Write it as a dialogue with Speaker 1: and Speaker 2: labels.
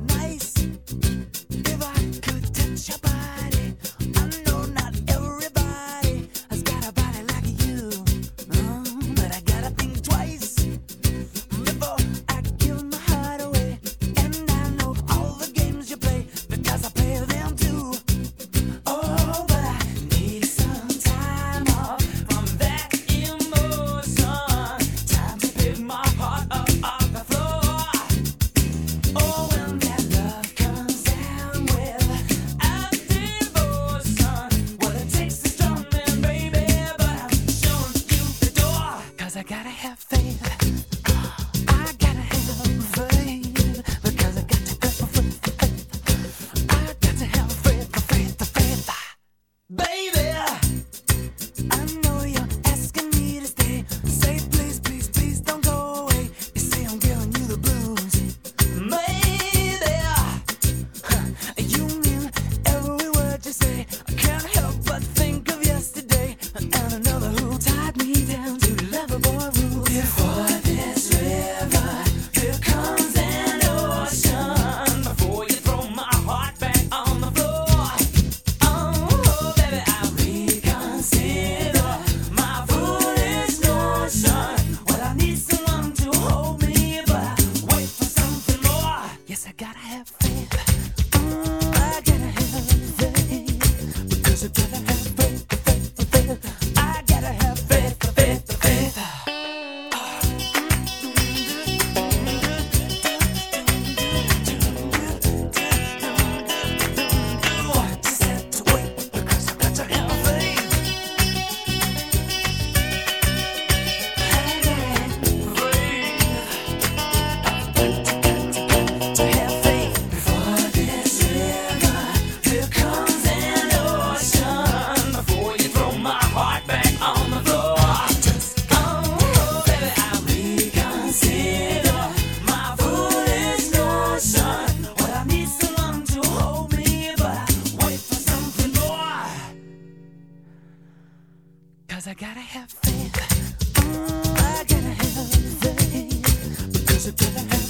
Speaker 1: nice. gotta have faith. I gotta have faith because I got to have faith. I got to have faith, the faith, the faith, baby. I know you're asking me to stay. Say please, please, please don't go away. You say I'm giving you the blues, you mean every word you say. I can't help but think of yesterday and another who tied me down. Cause I gotta have faith. Mm, I gotta have faith. Because I gotta have